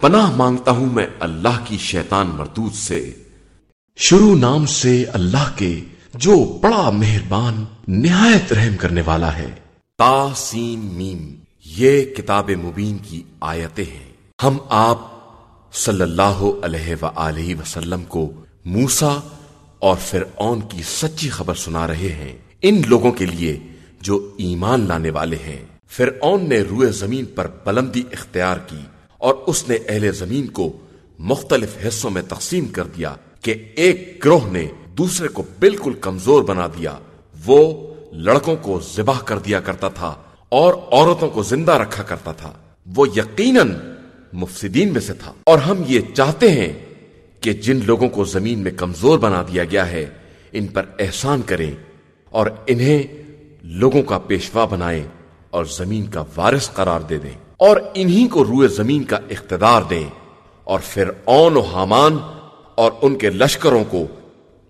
پناہ مانگتا ہوں میں اللہ کی شیطان مردود سے۔ شروع نام سے اللہ کے جو بڑا مہربان، نہایت رحم کرنے والا ہے۔ تاسین میم، یہ کتاب مبین کی آیتیں ہیں۔ ہم آپ صلی اللہ علیہ وآلہ وسلم کو موسا اور فرعون کی سچی خبر سنا رہے ہیں۔ ان لوگوں کے لیے جو ایمان لانے والے ہیں۔ فرعون نے روئے زمین پر بلندی اختیار کی۔ اور اس نے اہل زمین کو مختلف حصوں میں تقسیم کر دیا کہ ایک گروہ نے دوسرے کو بالکل کمزور بنا دیا۔ وہ لڑکوں کو ذبح کر دیا کرتا تھا اور عورتوں کو زندہ رکھا کرتا تھا۔ وہ یقیناً مفسدین میں سے تھا۔ اور ہم یہ چاہتے ہیں کہ جن لوگوں کو زمین میں کمزور بنا دیا گیا ہے، ان پر احسان کریں اور انہیں لوگوں کا پیشوا بنائیں اور زمین کا وارث قرار دے دیں۔ اور انہی کو روئے زمین کا اقتدار دیں اور پھر اون و حامان اور ان کے لشکروں کو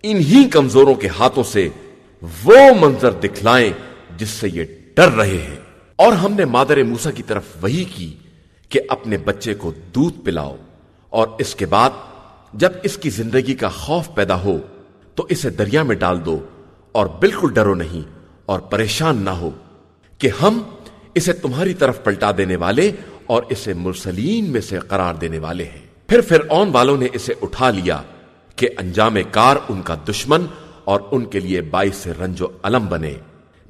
انہی کمزوروں کے ہاتھوں سے وہ منظر دکھلائیں جس سے یہ ڈر رہے ہیں۔ اور ہم نے مادر موسا کی طرف وہی کی کہ اپنے بچے کو دودھ پلاؤ اور اس کے بعد جب اس کی زندگی کا خوف پیدا ہو تو اسے دریا میں ڈال دو اور بالکل ڈرو نہیں اور پریشان نہ ہو کہ ہم اسے تمہاری طرف پلٹا دینے والے اور اسے مرسلین میں سے قرار دینے والے ہیں۔ پھر فرعون والوں نے اسے اٹھا لیا کہ انجام کار ان کا دشمن اور ان کے لیے باعث سے رنج و علم بنے۔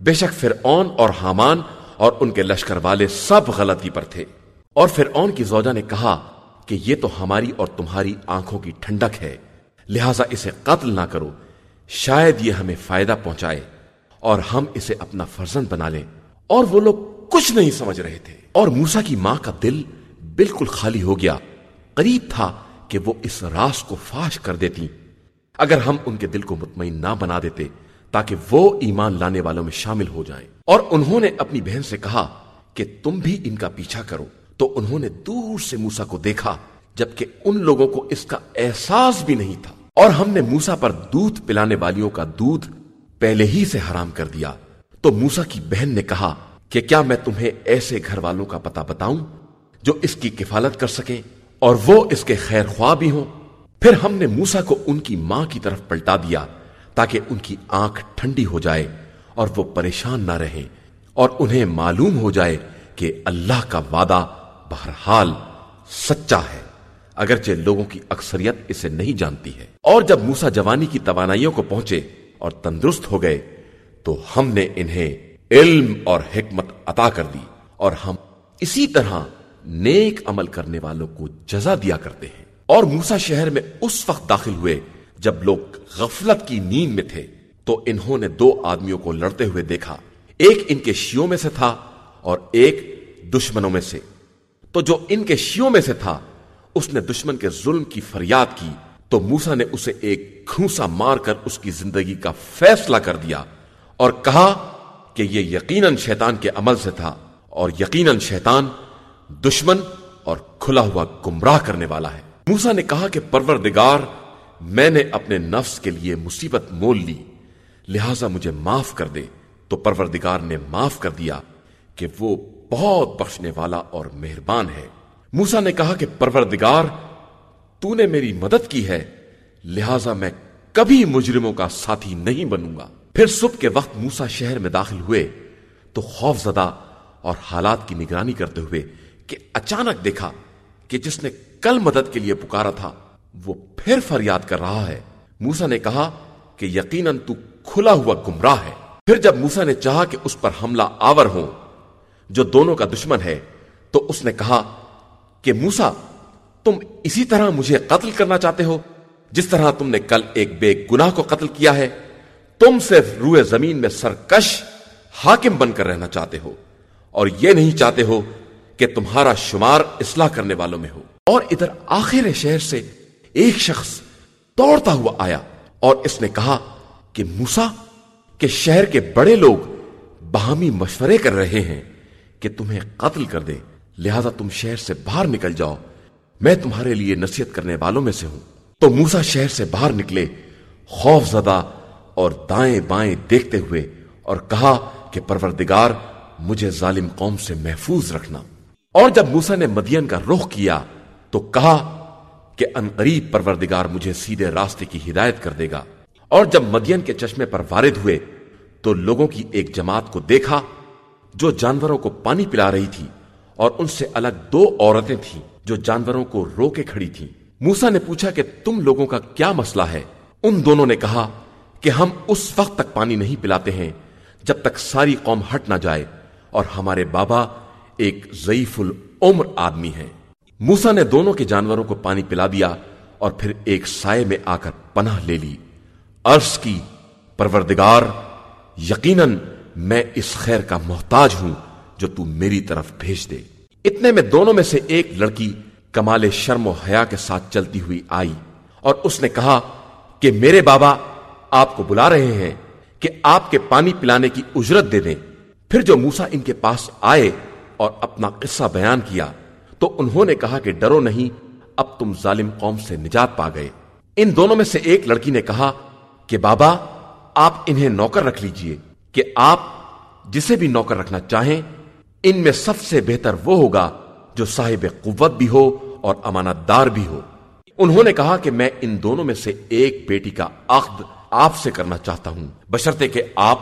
بے شک فرعون اور حامان اور ان کے لشکر والے سب غلطی پر تھے۔ اور فرعون کی زوجہ نے کہا کہ یہ تو ہماری اور تمہاری آنکھوں کی ٹھنڈک ہے۔ لہذا اسے قتل نہ کرو۔ شاید یہ ہمیں فائدہ پہنچائے اور ہم اسے اپنا فرزند بنا لیں۔ اور وہ لوگ کچھ نہیں سمجھ رہے تھے۔ اور موسا کی ماں کا دل بالکل خالی ہو گیا۔ قریب تھا کہ وہ اس راز کو فاش کر دیتی۔ اگر ہم ان کے دل کو مطمئن نہ بنا دیتے، تاکہ وہ ایمان لانے والوں میں شامل ہو جائیں۔ اور انہوں نے اپنی بہن سے کہا کہ تم بھی ان کا پیچھا کرو۔ تو انہوں نے دور سے موسا کو دیکھا، جبکہ ان لوگوں کو اس کا احساس بھی نہیں تھا۔ اور ہم نے موسا پر دودھ پلانے والیوں کا دودھ پہلے ہی سے حرام کر دیا۔ تو موسا کی بہن نے کہا کہ کیا میں تمہیں ایسے گھر والوں کا پتا بتاؤں جو اس کی کفالت کر سکیں اور وہ اس کے خیر خواہ بھی ہوں؟ پھر ہم نے موسا کو ان کی ماں کی طرف پلٹا دیا تاکہ ان کی آنکھ ٹھنڈی ہو جائے اور وہ پریشان نہ رہیں اور انہیں معلوم ہو جائے کہ اللہ کا وعدہ بہرحال سچا ہے، اگرچہ لوگوں کی اکثریت اسے نہیں جانتی ہے۔ اور جب موسا جوانی کی توانائیوں کو پہنچے اور تندرست ہو گئے، تو ہم نے انہیں علم اور حکمت عطا کر دی اور ہم اسی طرح نیک عمل کرنے والوں کو جزا دیا کرتے ہیں۔ اور موسا شہر میں اس وقت داخل ہوئے جب لوگ غفلت کی نیند میں تھے تو انہوں نے دو آدمیوں کو لڑتے ہوئے دیکھا۔ ایک ان کے شیوں میں سے تھا اور ایک دشمنوں میں سے۔ تو جو ان کے شیوں میں سے تھا، اس نے دشمن کے ظلم کی فریاد کی۔ تو موسا نے اسے ایک گھوسا مار کر اس کی زندگی کا فیصلہ کر دیا اور کہا کہ یہ یقیناً شیطان کے عمل سے تھا اور یقیناً شیطان دشمن اور کھلا ہوا گمراہ کرنے والا ہے۔ موسا نے کہا کہ پروردگار، میں نے اپنے نفس کے لیے مصیبت مول لی، لہذا مجھے معاف کر دے۔ تو پروردگار نے معاف کر دیا کہ وہ بہت بخشنے والا اور مہربان ہے۔ موسا نے کہا کہ پروردگار، تو نے میری مدد کی ہے، لہذا میں کبھی مجرموں کا ساتھی نہیں بنوں گا۔ پھر صبح کے وقت موسا شہر میں داخل ہوئے تو خوف زدہ اور حالات کی نگرانی کرتے ہوئے کہ اچانک دیکھا کہ جس نے کل مدد کے لیے پکارا تھا، وہ پھر فریاد کر رہا ہے۔ موسا نے کہا کہ یقیناً تو کھلا ہوا گمراہ ہے۔ پھر جب موسا نے چاہا کہ اس پر حملہ آور ہو جو دونوں کا دشمن ہے، تو اس نے کہا کہ موسا، تم اسی طرح مجھے قتل کرنا چاہتے ہو؟ جس طرح تم نے کل ایک بے گناہ کو قتل کیا ہے تم صرف روئے زمین میں سرکش حاکم بن کر رہنا چاہتے ہو اور یہ نہیں چاہتے ہو کہ تمہارا شمار اصلاح کرنے والوں میں ہو۔ اور ادھر آخر شہر سے ایک شخص دوڑتا ہوا آیا اور اس نے کہا کہ موسا کہ شہر کے بڑے لوگ باہمی مشورے کر رہے ہیں کہ تمہیں قتل کر دیں۔ لہذا تم شہر سے باہر نکل جاؤ۔ میں تمہارے لیے نصیحت کرنے والوں میں سے ہوں۔ تو موسا شہر سے باہر نکلے خوف زدہ اور دائیں بائیں دیکھتے ہوئے اور کہا کہ پروردگار، مجھے ظالم قوم سے محفوظ رکھنا۔ اور جب موسا نے مدین کا رخ کیا تو کہا کہ انقریب پروردگار مجھے سیدھے راستے کی ہدایت کر دے گا۔ اور جب مدین کے چشمے پر وارد ہوئے تو لوگوں کی ایک جماعت کو دیکھا جو جانوروں کو پانی پلا رہی تھی اور ان سے الگ دو عورتیں تھیں جو جانوروں کو رو کے کھڑی تھیں۔ موسا نے پوچھا کہ تم لوگوں کا کیا مسئلہ ہے؟ ان دونوں نے کہا کہ ہم اس وقت تک پانی نہیں پلاتے ہیں جب تک ساری قوم ہٹ نہ جائے اور ہمارے بابا ایک ضعیف العمر آدمی ہے موسا نے دونوں کے جانوروں کو پانی پلا دیا اور پھر ایک سائے میں آ کر پناہ لے لی۔ عرض کی پروردگار، یقیناً میں اس خیر کا محتاج ہوں جو تو میری طرف بھیج دے۔ اتنے میں دونوں میں سے ایک لڑکی کمال شرم و حیا کے ساتھ چلتی ہوئی آئی اور اس نے کہا کہ میرے بابا آپ کو بلا رہے ہیں کہ آپ کے پانی پلانے کی اجرت دے دیں۔ پھر جو موسا ان کے پاس آئے اور اپنا قصہ بیان کیا، تو انہوں نے کہا کہ ڈرو نہیں، اب تم ظالم قوم سے نجات پا گئے۔ ان دونوں میں سے ایک لڑکی نے کہا کہ بابا، آپ انہیں نوکر رکھ لیجیے، کہ آپ جسے بھی نوکر رکھنا چاہیں، ان میں سب سے بہتر وہ ہوگا جو صاحب قوت بھی ہو اور امانت دار بھی ہو۔ انہوں نے کہا کہ میں ان دونوں میں سے ایک بیٹی کا عقد آپ سے کرنا چاہتا ہوں۔ بشرطے کہ آپ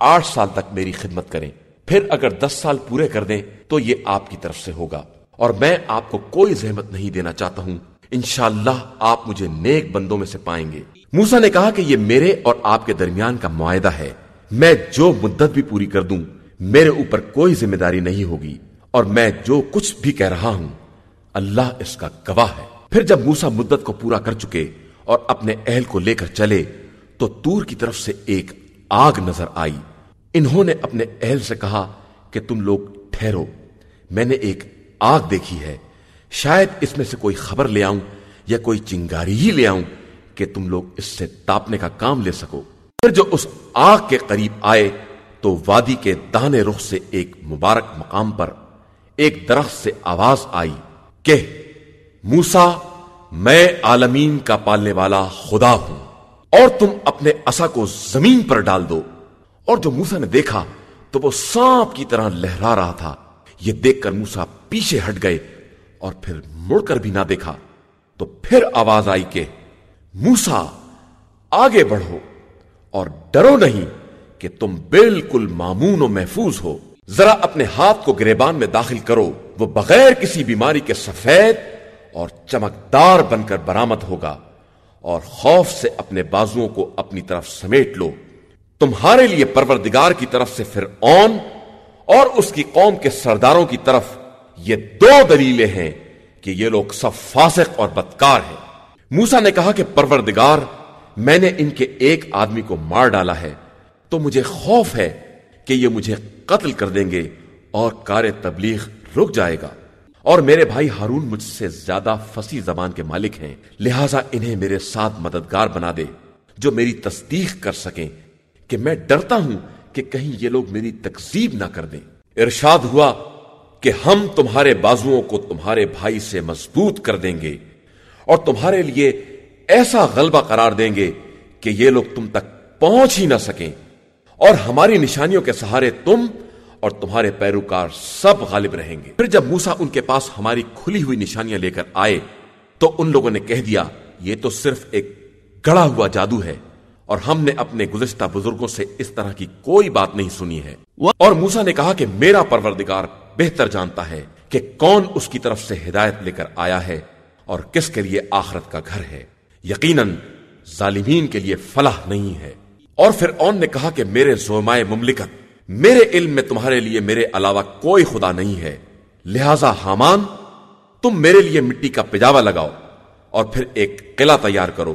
آٹھ سال تک میری خدمت کریں۔ پھر اگر دس سال پورے کر دیں تو یہ آپ کی طرف سے ہوگا۔ اور میں آپ کو کوئی زحمت نہیں دینا چاہتا ہوں۔ انشاءاللہ آپ مجھے نیک بندوں میں سے پائیں گے۔ موسا نے کہا کہ یہ میرے اور آپ کے درمیان کا معاہدہ ہے۔ میں جو مدت بھی پوری کر دوں، میرے اوپر کوئی ذمہ داری نہیں ہوگی۔ اور میں جو کچھ بھی کہہ رہا ہوں، اللہ اس کا گواہ ہے۔ پھر جب موسا مدت کو پورا کر چکے اور اپنے اہل کو لے کر چلے تو تور کی طرف سے ایک آگ نظر آئی۔ انہوں نے اپنے اہل سے کہا کہ تم لوگ ٹھہرو۔ میں نے ایک آگ دیکھی ہے۔ شاید اس میں سے کوئی خبر لے آؤں یا کوئی چنگاری ہی لے آؤں کہ تم لوگ اس سے تاپنے کا کام لے سکو۔ پھر جو اس آگ کے قریب آئے تو وادی کے دانے رخ سے ایک مبارک مقام پر ایک درخت سے آواز آئی۔ کہ موسا میں عالمین کا پالنے والا خدا ہوں۔ اور تم اپنے اصا کو زمین پر ڈال دو۔ اور جو موسا نے دیکھا تو وہ سانپ کی طرح لہرا رہا تھا۔ یہ دیکھ کر موسا پیچھے ہٹ گئے اور پھر مڑ کر بھی نہ دیکھا۔ تو پھر آواز آئی کہ موسا آگے بڑھو اور ڈرو نہیں کہ تم بالکل معمون و محفوظ ہو۔ ذرا اپنے ہاتھ کو گریبان میں داخل کرو، وہ بغیر کسی بیماری کے سفید اور چمکدار بن کر برامد ہوگا۔ اور خوف سے اپنے بازوؤں کو اپنی طرف سمیٹ لو۔ تمہارے لیے پروردگار کی طرف سے پھر اور اس کی قوم کے سرداروں کی طرف یہ دو دلیلیں ہیں کہ یہ لوگ سب فاسق اور بدکار ہیں۔ موسا نے کہا کہ پروردگار، میں نے ان کے ایک آدمی کو مار ڈالا ہے، تو مجھے خوف ہے کہ یہ مجھے قتل کر دیں گے اور کار تبلیغ رک جائے گا۔ اور میرے بھائی ہارون مجھ سے زیادہ فصیح زبان کے مالک ہیں، لہٰذا انہیں میرے ساتھ مددگار بنا دے، جو میری تصدیق کر سکیں کہ میں ڈرتا ہوں کہ کہیں یہ لوگ میری تکزیب نہ کر دیں۔ ارشاد ہوا کہ ہم تمہارے بازوؤں کو تمہارے بھائی سے مضبوط کر دیں گے اور تمہارے لیے ایسا غلبہ قرار دیں گے کہ یہ لوگ تم تک پہنچ ہی نہ سکیں۔ اور ہماری نشانیوں کے سہارے تم اور تمہارے پیروکار سب غالب رہیں گے۔ پھر جب موسا ان کے پاس ہماری کھلی ہوئی نشانیاں لے کر آئے، تو ان لوگوں نے کہہ دیا، یہ تو صرف ایک گڑا ہوا جادو ہے اور ہم نے اپنے گزشتہ بزرگوں سے اس طرح کی کوئی بات نہیں سنی ہے۔ اور موسا نے کہا کہ میرا پروردگار بہتر جانتا ہے کہ کون اس کی طرف سے ہدایت لے کر آیا ہے اور کس کے لیے آخرت کا گھر ہے۔ یقیناً ظالمین کے لیے فلاح نہیں ہے۔ اور پھر اون نے کہا کہ میرے زومائے مملکت میرے علم میں تمہارے لیے میرے علاوہ کوئی خدا نہیں ہے۔ لہذا حامان، تم میرے لیے مٹی کا پجاوا لگاؤ اور پھر ایک قلعہ تیار کرو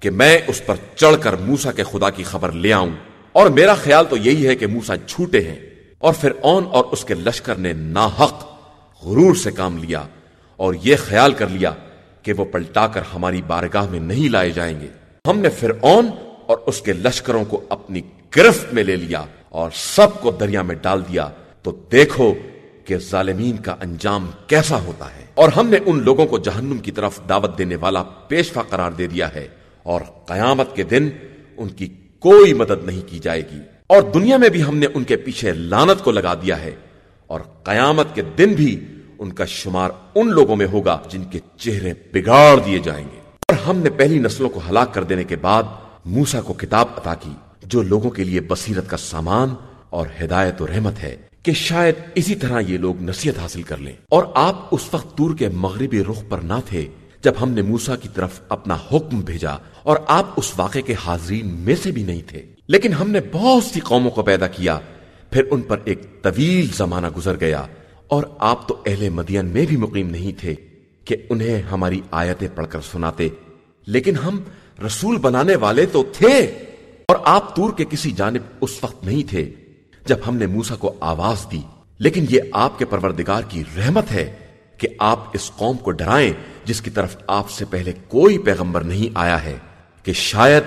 کہ میں اس پر چڑھ کر موسا کے خدا کی خبر لے آؤں۔ اور میرا خیال تو یہی ہے کہ موسا جھوٹے ہیں اور پھر اون اور اس کے لشکر نے ناحق غرور سے کام لیا اور یہ خیال کر لیا کہ وہ پلٹا کر ہماری بارگاہ میں نہیں لائے جائیں گے۔ ہم نے پھر اون اور اس کے لشکروں کو اپنی گرفت میں لے لیا۔ اور سب کو دریا میں ڈال دیا، تو دیکھو کہ ظالمین کا انجام کیسا ہوتا ہے۔ اور ہم نے ان لوگوں کو جہنم کی طرف دعوت دینے والا پیشوا قرار دے دیا ہے۔ اور قیامت کے دن ان کی کوئی مدد نہیں کی جائے گی۔ اور دنیا میں بھی ہم نے ان کے پیچھے لانت کو لگا دیا ہے۔ اور قیامت کے دن بھی ان کا شمار ان لوگوں میں ہوگا جن کے چہرے بگاڑ دیے جائیں گے۔ اور ہم نے پہلی نسلوں کو ہلاک کر دینے کے بعد موسا کو کتاب عطا کی۔ جو لوگوں کے لیے بصیرت کا سامان اور ہدایت و رحمت ہے کہ شاید اسی طرح یہ لوگ نصیحت حاصل کر لیں۔ اور آپ اس وقت تور کے مغربی رخ پر نہ تھے جب ہم نے موسا کی طرف اپنا حکم بھیجا اور آپ اس واقعے کے حاضرین میں سے بھی نہیں تھے۔ لیکن ہم نے بہت سی قوموں کو پیدا کیا، پھر ان پر ایک طویل زمانہ گزر گیا۔ اور آپ تو اہل مدین میں بھی مقیم نہیں تھے کہ انہیں ہماری آیتیں پڑھ کر سناتے۔ لیکن ہم رسول بنانے والے تو تھے۔ اور آپ تور کے کسی جانب اس وقت نہیں تھے جب ہم نے موسا کو آواز دی۔ لیکن یہ آپ کے پروردگار کی رحمت ہے کہ آپ اس قوم کو ڈرائیں جس کی طرف آپ سے پہلے کوئی پیغمبر نہیں آیا ہے کہ شاید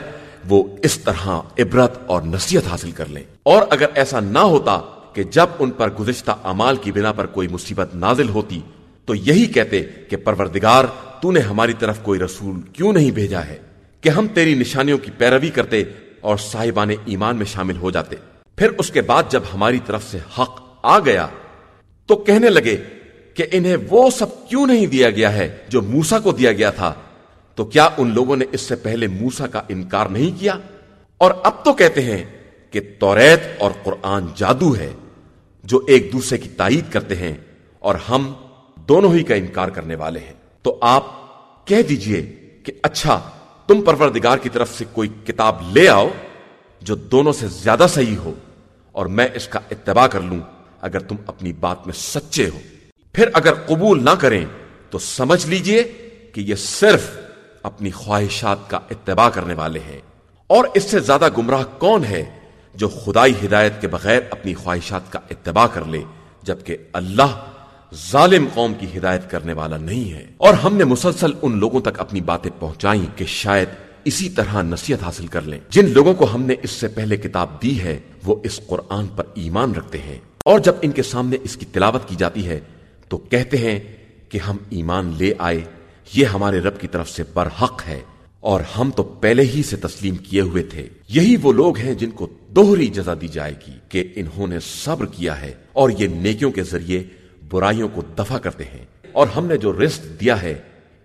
وہ اس طرح عبرت اور نصیحت حاصل کر لیں۔ اور اگر ایسا نہ ہوتا کہ جب ان پر گزشتہ امال کی بنا پر کوئی مصیبت نازل ہوتی تو یہی کہتے کہ پروردگار، تو نے ہماری طرف کوئی رسول کیوں نہیں بھیجا ہے کہ ہم تیری نشانیوں کی پیروی کرتے اور صاحبان ایمان میں شامل ہو جاتے۔ پھر اس کے بعد جب ہماری طرف سے حق آ گیا، تو کہنے لگے کہ انہیں وہ سب کیوں نہیں دیا گیا ہے جو موسا کو دیا گیا تھا؟ تو کیا ان لوگوں نے اس سے پہلے موسا کا انکار نہیں کیا؟ اور اب تو کہتے ہیں کہ توریت اور قرآن جادو ہے، جو ایک دوسرے کی تائید کرتے ہیں، اور ہم دونوں ہی کا انکار کرنے والے ہیں۔ تو آپ کہہ دیجیے کہ اچھا تم پروردگار کی طرف سے کوئی کتاب لے آؤ جو دونوں سے زیادہ صحیح ہو اور میں اس کا اتباع کر لوں اگر تم اپنی بات میں سچے ہو۔ پھر اگر قبول نہ کریں تو سمجھ لیجیے کہ یہ صرف اپنی خواہشات کا اتباع کرنے والے ہیں۔ اور اس سے زیادہ گمراہ کون ہے جو خدائی ہدایت کے بغیر اپنی خواہشات کا اتباع کر لے، جبکہ اللہ ظالم قوم کی ہدایت کرنے والا نہیں ہے۔ اور ہم نے مسلسل ان لوگوں تک اپنی باتیں پہنچائیں کہ شاید اسی طرح نصیحت حاصل کر لیں۔ جن لوگوں کو ہم نے اس سے پہلے کتاب دی ہے، وہ اس قرآن پر ایمان رکھتے ہیں۔ اور جب ان کے سامنے اس کی تلاوت کی جاتی ہے، تو کہتے ہیں کہ ہم ایمان لے آئے، یہ ہمارے رب کی طرف سے برحق ہے۔ اور ہم تو پہلے ہی سے تسلیم کیے ہوئے تھے۔ یہی وہ لوگ ہیں جن کو دوہری جزا دی جائے گی کہ انہوں نے صبر کیا ہے۔ اور یہ نیکیوں کے ذریعے برائیوں کو دفع کرتے ہیں اور ہم نے جو رزق دیا ہے،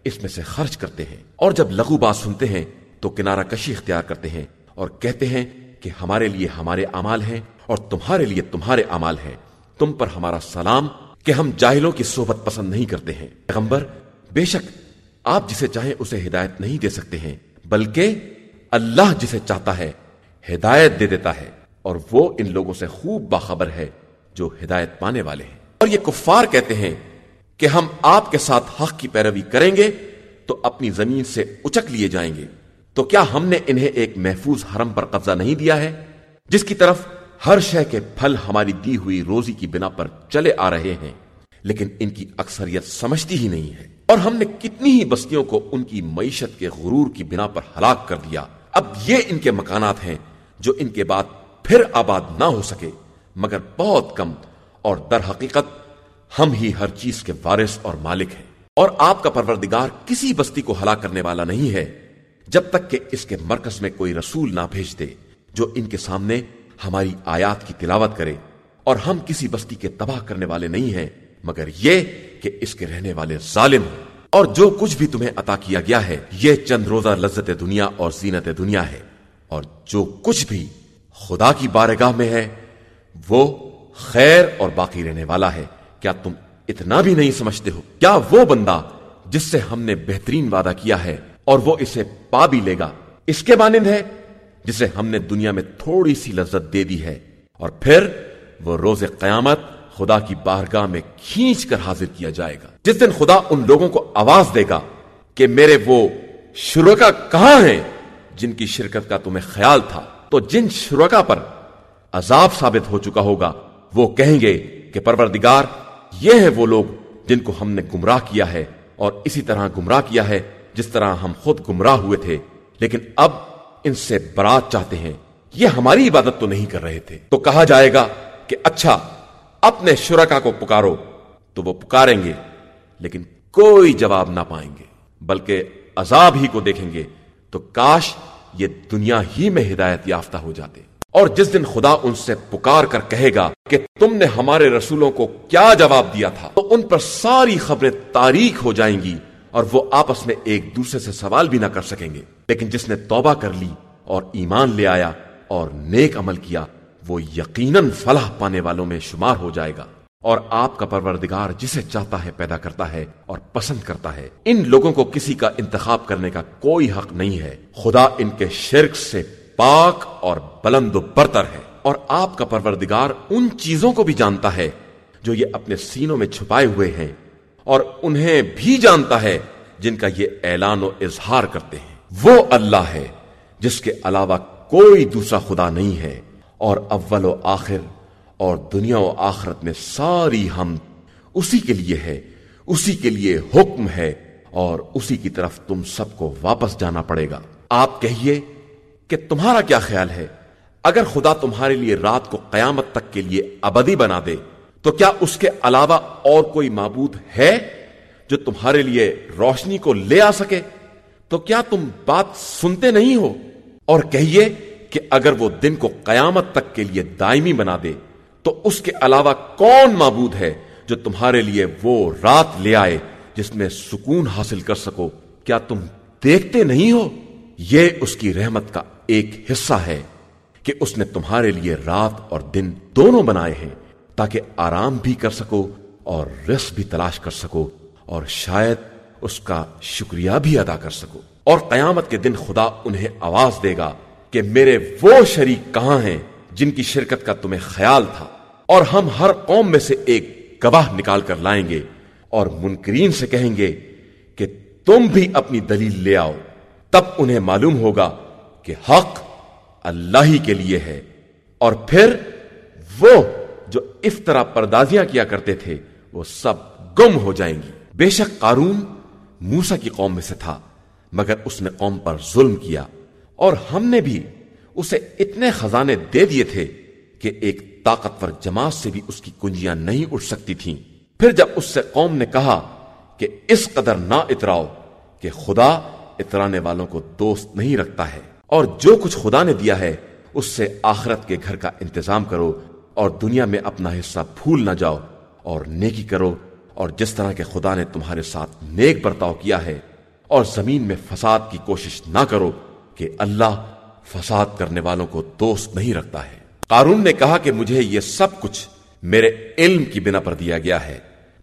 اس میں سے خرچ کرتے ہیں۔ اور جب لغو بات سنتے ہیں، تو کنارہ کشی اختیار کرتے ہیں اور کہتے ہیں کہ ہمارے لیے ہمارے امال ہیں اور تمہارے لیے تمہارے امال ہیں۔ تم پر ہمارا سلام کہ ہم جاہلوں کی صحبت پسند نہیں کرتے ہیں۔ پیغمبر، بے شک آپ جسے چاہیں اسے ہدایت نہیں دے سکتے ہیں، بلکہ اللہ جسے چاہتا ہے، ہدایت دے دیتا ہے۔ اور وہ ان لوگوں سے خوب باخبر ہے جو ہدایت پانے والے ہیں۔ اور یہ کفار کہتے ہیں کہ ہم آپ کے ساتھ حق کی پیروی کریں گے تو اپنی زمین سے اچک لیے جائیں گے۔ تو کیا ہم نے انہیں ایک محفوظ حرم پر قبضہ نہیں دیا ہے؟ جس کی طرف ہر شے کے پھل ہماری دی ہوئی روزی کی بنا پر چلے آ رہے ہیں، لیکن ان کی اکثریت سمجھتی ہی نہیں ہے۔ اور ہم نے کتنی ہی بستیوں کو ان کی معیشت کے غرور کی بنا پر ہلاک کر دیا۔ اب یہ ان کے مکانات ہیں جو ان کے بعد پھر آباد نہ ہو سکے، مگر بہت کم اور در حقیقت ہم ہی ہر چیز کے وارث اور مالک ہیں۔ اور آپ کا پروردگار کسی بستی کو ہلاک کرنے والا نہیں ہے۔ جب تک کہ اس کے مرکز میں کوئی رسول نہ بھیج دے جو ان کے سامنے ہماری آیات کی تلاوت کرے۔ اور ہم کسی بستی کے تباہ کرنے والے نہیں ہیں، مگر یہ کہ اس کے رہنے والے ظالم ہیں اور جو کچھ بھی تمہیں عطا کیا گیا ہے، یہ چند روزہ لذت دنیا اور زینت دنیا ہے۔ اور جو کچھ بھی خدا کی بارگاہ میں ہے، وہ خیر اور باقی رہنے والا ہے۔ کیا تم اتنا بھی نہیں سمجھتے ہو؟ کیا وہ بندہ جس سے ہم نے بہترین وعدہ کیا ہے اور وہ اسے پا بھی لے گا؟ اس کے مانند ہے جسے ہم نے دنیا میں تھوڑی سی لذت دے دی ہے۔ اور پھر وہ روز قیامت خدا کی بارگاہ میں کھینچ کر حاضر کیا جائے گا۔ جس دن خدا ان لوگوں کو آواز دے گا کہ میرے وہ شرکا کہاں ہیں جن کی شرکت کا تمہیں خیال تھا؟ تو جن شرکا پر عذاب ثابت ہو چکا ہوگا وہ کہیں گے کہ پروردگار، یہ ہے وہ لوگ جن کو ہم نے گمراہ کیا ہے اور اسی طرح گمراہ کیا ہے جس طرح ہم خود گمراہ ہوئے تھے۔ لیکن اب ان سے برات چاہتے ہیں۔ یہ ہماری عبادت تو نہیں کر رہے تھے۔ تو کہا جائے گا کہ اچھا اپنے شرکا کو پکارو، تو وہ پکاریں گے، لیکن کوئی جواب نہ پائیں گے۔ بلکہ عذاب ہی کو دیکھیں گے، تو کاش یہ دنیا ہی میں ہدایت یافتہ ہو جاتے۔ اور جس دن خدا ان سے پکار کر کہے گا کہ تم نے ہمارے رسولوں کو کیا جواب دیا تھا، تو ان پر ساری خبریں تاریخ ہو جائیں گی اور وہ آپس میں ایک دوسرے سے سوال بھی نہ کر سکیں گے۔ لیکن جس نے توبہ کر لی اور ایمان لے آیا اور نیک عمل کیا، وہ یقیناً فلاح پانے والوں میں شمار ہو جائے گا۔ اور آپ کا پروردگار جسے چاہتا ہے پیدا کرتا ہے اور پسند کرتا ہے۔ ان لوگوں کو کسی کا انتخاب کرنے کا کوئی حق نہیں ہے۔ خدا ان کے شرک سے پاک اور بلند و برتر ہے۔ اور آپ کا پروردگار ان چیزوں کو بھی جانتا ہے جو یہ اپنے سینوں میں چھپائے ہوئے ہیں۔ اور انہیں بھی جانتا ہے جن کا یہ اعلان و اظہار کرتے ہیں۔ وہ اللہ ہے جس کے علاوہ کوئی دوسرا خدا نہیں ہے۔ اور اول و آخر اور دنیا و آخرت میں ساری ہم اسی کے لیے ہے۔ اسی کے لیے حکم ہے اور اسی کی طرف تم سب کو واپس جانا پڑے گا۔ آپ کہیے کہ تمہارا کیا خیال ہے؟ اگر خدا تمہارے لیے رات کو قیامت تک کے لیے ابدی بنا دے، تو کیا اس کے علاوہ اور کوئی معبود ہے جو تمہارے لیے روشنی کو لے آ سکے؟ تو کیا تم بات سنتے نہیں ہو؟ اور کہیے کہ اگر وہ دن کو قیامت تک کے لیے دائمی بنا دے، تو اس کے علاوہ کون معبود ہے جو تمہارے لیے وہ رات لے آئے جس میں سکون حاصل کر سکو؟ کیا تم دیکھتے نہیں ہو؟ یہ اس کی رحمت کا ایک حصہ ہے کہ اس نے تمہارے لیے رات اور دن دونوں بنائے ہیں تاکہ آرام بھی کر سکو اور رس بھی تلاش کر سکو اور شاید اس کا شکریہ بھی ادا کر سکو۔ اور قیامت کے دن خدا انہیں آواز دے گا کہ میرے وہ شریک کہاں ہیں جن کی شرکت کا تمہیں خیال تھا اور ہم ہر قوم میں سے ایک گواہ نکال کر لائیں گے اور منکرین سے کہیں گے کہ تم بھی اپنی دلیل لے آؤ۔ تب انہیں معلوم ہوگا کہ حق اللہ ہی کے لیے ہے۔ اور پھر وہ جو افطرا پردازیاں کیا کرتے تھے، وہ سب گم ہو جائیں گی۔ بے شک قارون موسا کی قوم میں سے تھا، مگر اس نے قوم پر ظلم کیا۔ اور ہم نے بھی اسے اتنے خزانے دے دیے تھے کہ ایک طاقتور جماعت سے بھی اس کی کنجیاں نہیں اٹھ سکتی تھیں۔ پھر جب اس سے قوم نے کہا کہ اس قدر نہ اتراؤ کہ خدا اترانے والوں کو دوست نہیں رکھتا ہے۔ اور جو کچھ خدا نے دیا ہے، اس سے آخرت کے گھر کا انتظام کرو اور دنیا میں اپنا حصہ بھول نہ جاؤ۔ اور نیکی کرو۔ اور جس طرح کے خدا نے تمہارے ساتھ نیک برتاؤ کیا ہے، اور زمین میں فساد کی کوشش نہ کرو کہ اللہ فساد کرنے والوں کو دوست نہیں رکھتا ہے۔ قارون نے کہا کہ مجھے یہ سب کچھ میرے علم کی بنا پر دیا گیا ہے۔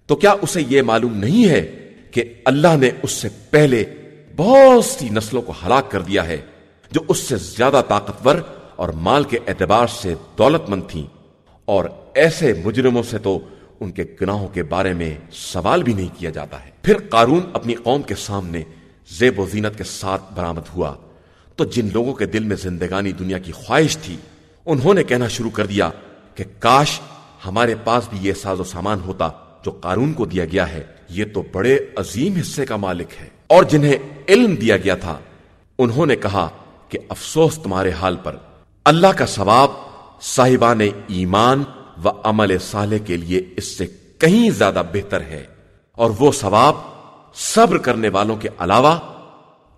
تو کیا اسے یہ معلوم نہیں ہے کہ اللہ نے اس سے پہلے بہت سی نسلوں کو ہلاک کر دیا ہے، جو اس سے زیادہ طاقتور اور مال کے اعتبار سے دولت مند تھیں۔ اور ایسے مجرموں سے تو ان کے گناہوں کے بارے میں سوال بھی نہیں کیا جاتا ہے۔ پھر قارون اپنی قوم کے سامنے زیب و زینت کے ساتھ برامد ہوا۔ تو جن لوگوں کے دل میں زندگانی دنیا کی خواہش تھی، انہوں نے کہنا شروع کر دیا کہ کاش ہمارے پاس بھی یہ ساز و سامان ہوتا جو قارون کو دیا گیا ہے۔ یہ تو بڑے عظیم حصے کا مالک ہے۔ اور جنہیں علم دیا گیا تھا۔ انہوں نے کہا کہ افسوس تمہارے حال پر۔ اللہ کا ثواب صاحبان ایمان و عمل صالح کے لیے اس سے کہیں زیادہ بہتر ہے۔ اور وہ ثواب صبر کرنے والوں کے علاوہ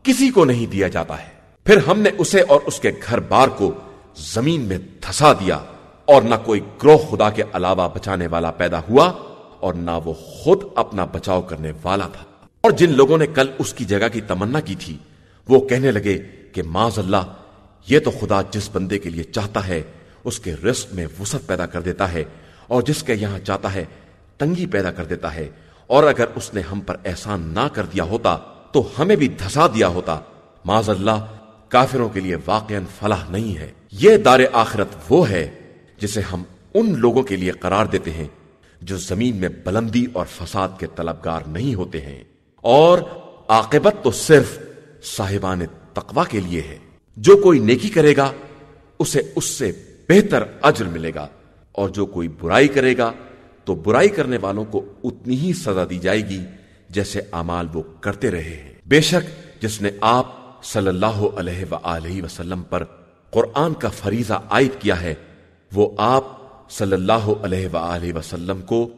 کسی کو نہیں دیا جاتا ہے۔ پھر ہم نے اسے اور اس کے گھر بار کو زمین میں دھسا دیا اور نہ کوئی گروہ خدا کے علاوہ بچانے والا پیدا ہوا اور نہ وہ خود اپنا بچاؤ کرنے والا تھا۔ اور جن لوگوں نے کل اس کی جگہ کی تمنا کی تھی، وہ کہنے لگے کہ معذ اللہ، یہ تو خدا جس بندے کے لیے چاہتا ہے، اس کے رزق میں وسعت پیدا کر دیتا ہے، اور جس کے یہاں چاہتا ہے، تنگی پیدا کر دیتا ہے۔ اور اگر اس نے ہم پر احسان نہ کر دیا ہوتا، تو ہمیں بھی دھسا دیا ہوتا۔ معذ اللہ، کافروں کے لیے واقع فلاح نہیں ہے۔ یہ دار آخرت وہ ہے جسے ہم ان لوگوں کے لیے قرار دیتے ہیں، جو زمین میں بلندی اور فساد کے طلبگار نہیں ہوتے ہیں۔ اور عاقبت تو صرف صاحبان تقوا کے لیے ہے۔ جو کوئی نیکی کرے گا، اسے اس سے بہتر اجر ملے گا۔ اور جو کوئی برائی کرے گا، تو برائی کرنے والوں کو اتنی ہی سزا دی جائے گی جیسے امال وہ کرتے رہے ہیں۔ بے شک، جس نے آپ صلی اللہ علیہ و وسلم پر قرآن کا فریضہ عائد کیا ہے، وہ آپ صلی اللہ علیہ و وسلم کو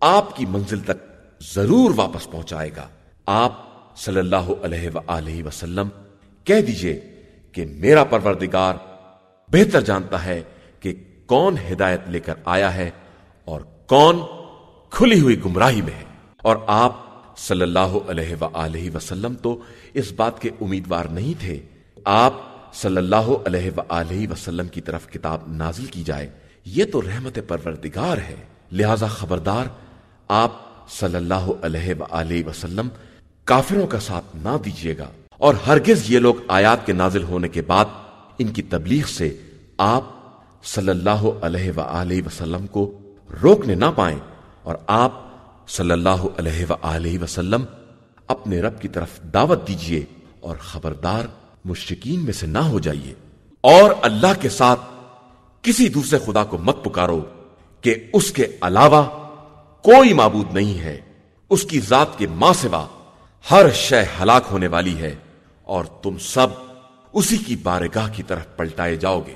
آپ کی منزل تک ضرور واپس پہنچائے گا۔ آپ صلی اللہ علیہ وآلہ وسلم کہہ دیجیے کہ میرا پروردگار بہتر جانتا ہے کہ کون ہدایت لے کر آیا ہے اور کون کھلی ہوئی گمراہی میں ہے۔ اور آپ صلی اللہ علیہ وآلہ وسلم تو اس بات کے امیدوار نہیں تھے۔ آپ صلی اللہ علیہ وآلہ وسلم کی طرف کتاب نازل کی جائے، یہ تو رحمت پروردگار ہے۔ لہذا خبردار، آپ صلی اللہ علیہ وآلہ وسلم کافروں کا ساتھ نہ دیجیے گا۔ اور ہرگز یہ لوگ آیات کے نازل ہونے کے بعد ان کی تبلیغ سے آپ صلی اللہ علیہ وآلہ وسلم کو روکنے نہ پائیں اور آپ صلی اللہ علیہ وآلہ وسلم اپنے رب کی طرف دعوت دیجیے اور خبردار مشرقین میں سے نہ ہو جائیے۔ اور اللہ کے ساتھ کسی دوسرے خدا کو مت پکارو کہ اس کے علاوہ کوئی معبود نہیں ہے۔ اس کی ذات کے ماں سوا ہر شے ہلاک ہونے والی ہے اور تم سب اسی کی بارگاہ کی طرف پلٹائے جاؤ گے۔